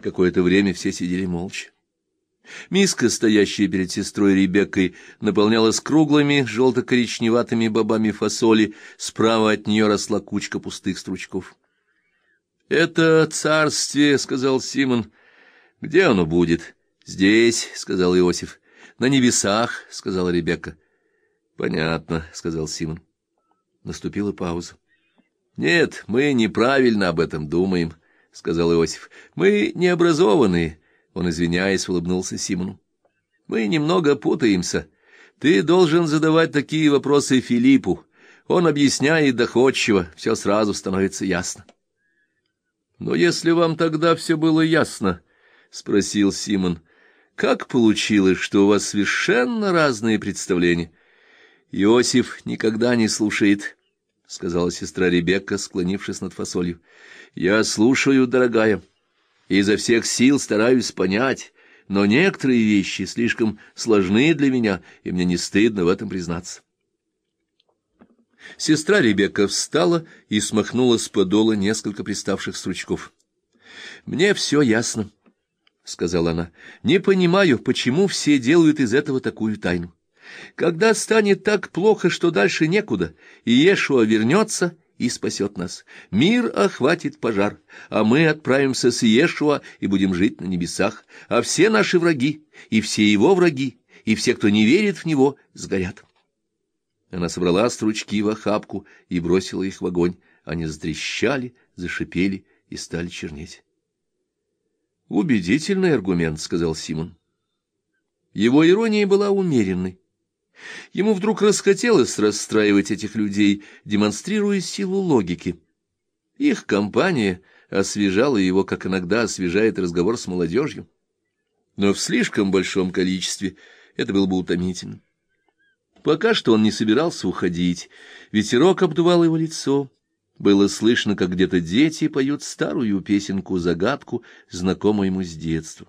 Какое-то время все сидели молча. Миска, стоящая перед сестрой Ребеккой, наполнялась круглыми желто-коричневатыми бобами фасоли, справа от нее росла кучка пустых стручков. — Это царствие, — сказал Симон. — Где оно будет? — Здесь, — сказал Иосиф. — На небесах, — сказала Ребекка. — Понятно, — сказал Симон. Наступила пауза. — Нет, мы неправильно об этом думаем, — сказал Иосиф. — Мы необразованные. Он, извиняясь, улыбнулся Симону. Мы немного путаемся. Ты должен задавать такие вопросы Филиппу. Он объясняет доходчиво, все сразу становится ясно. — Но если вам тогда все было ясно, — спросил Симон, — как получилось, что у вас совершенно разные представления? — Иосиф никогда не слушает, — сказала сестра Ребекка, склонившись над фасолью. — Я слушаю, дорогая. — и изо всех сил стараюсь понять, но некоторые вещи слишком сложны для меня, и мне не стыдно в этом признаться. Сестра Ребекка встала и смахнула с подола несколько приставших стручков. — Мне все ясно, — сказала она. — Не понимаю, почему все делают из этого такую тайну. Когда станет так плохо, что дальше некуда, и Ешуа вернется и спасет нас. Мир охватит пожар, а мы отправимся с Иешуа и будем жить на небесах, а все наши враги, и все его враги, и все, кто не верит в него, сгорят. Она собрала стручки в охапку и бросила их в огонь. Они затрещали, зашипели и стали чернеть. «Убедительный аргумент», — сказал Симон. Его ирония была умеренной. Ему вдруг расхотелось расстраивать этих людей, демонстрируя силу логики. Их компания освежала его, как иногда освежает разговор с молодежью. Но в слишком большом количестве это было бы утомительно. Пока что он не собирался уходить, ветерок обдувал его лицо. Было слышно, как где-то дети поют старую песенку-загадку, знакомую ему с детства.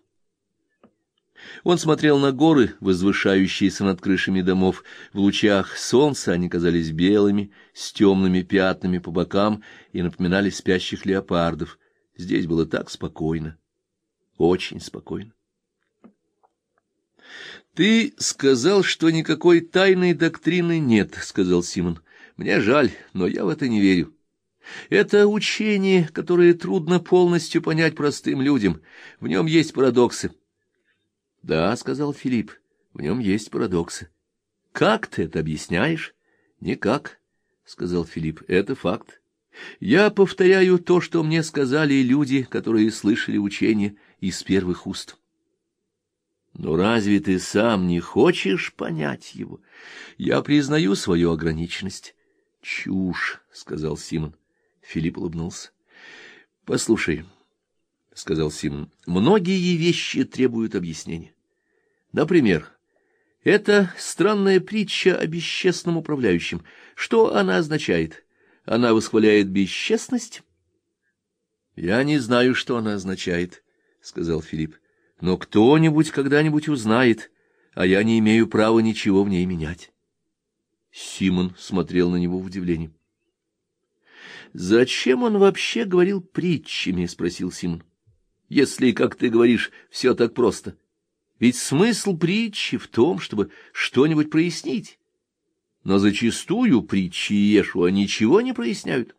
Он смотрел на горы, возвышающиеся над крышами домов. В лучах солнца они казались белыми, с темными пятнами по бокам и напоминали спящих леопардов. Здесь было так спокойно, очень спокойно. «Ты сказал, что никакой тайной доктрины нет», — сказал Симон. «Мне жаль, но я в это не верю». Это учение, которое трудно полностью понять простым людям. В нем есть парадоксы. — Да, — сказал Филипп, — в нем есть парадоксы. — Как ты это объясняешь? — Никак, — сказал Филипп, — это факт. Я повторяю то, что мне сказали люди, которые слышали учение из первых уст. Но разве ты сам не хочешь понять его? Я признаю свою ограниченность. — Чушь, — сказал Симон. Филипп улыбнулся. — Послушай, — сказал Симон, — многие вещи требуют объяснения. Например, это странная притча о бесчестном управляющем. Что она означает? Она восхваляет бесчестность? — Я не знаю, что она означает, — сказал Филипп. — Но кто-нибудь когда-нибудь узнает, а я не имею права ничего в ней менять. Симон смотрел на него в удивлении. — Зачем он вообще говорил притчами? — спросил Симон если, как ты говоришь, все так просто. Ведь смысл притчи в том, чтобы что-нибудь прояснить. Но зачастую притчи Иешуа ничего не проясняют.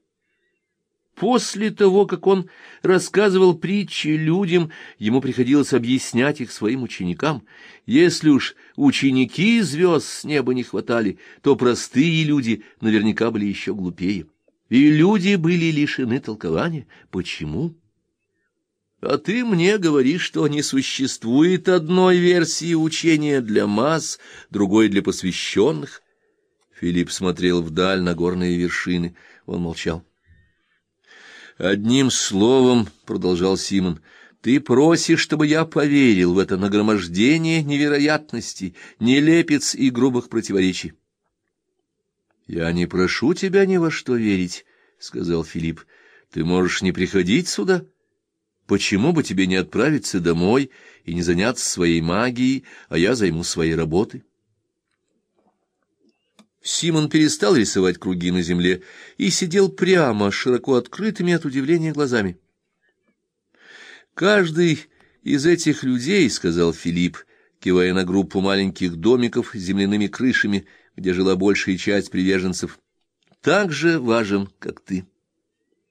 После того, как он рассказывал притчи людям, ему приходилось объяснять их своим ученикам. Если уж ученики звезд с неба не хватали, то простые люди наверняка были еще глупее. И люди были лишены толкования. Почему? А ты мне говоришь, что не существует одной версии учения для масс, другой для посвященных. Филипп смотрел вдаль на горные вершины. Он молчал. «Одним словом, — продолжал Симон, — ты просишь, чтобы я поверил в это нагромождение невероятностей, нелепец и грубых противоречий». «Я не прошу тебя ни во что верить», — сказал Филипп. «Ты можешь не приходить сюда». Почему бы тебе не отправиться домой и не заняться своей магией, а я займу своей работой? Симон перестал рисовать круги на земле и сидел прямо, широко открытыми от удивления глазами. Каждый из этих людей, — сказал Филипп, кивая на группу маленьких домиков с земляными крышами, где жила большая часть приверженцев, — так же важен, как ты.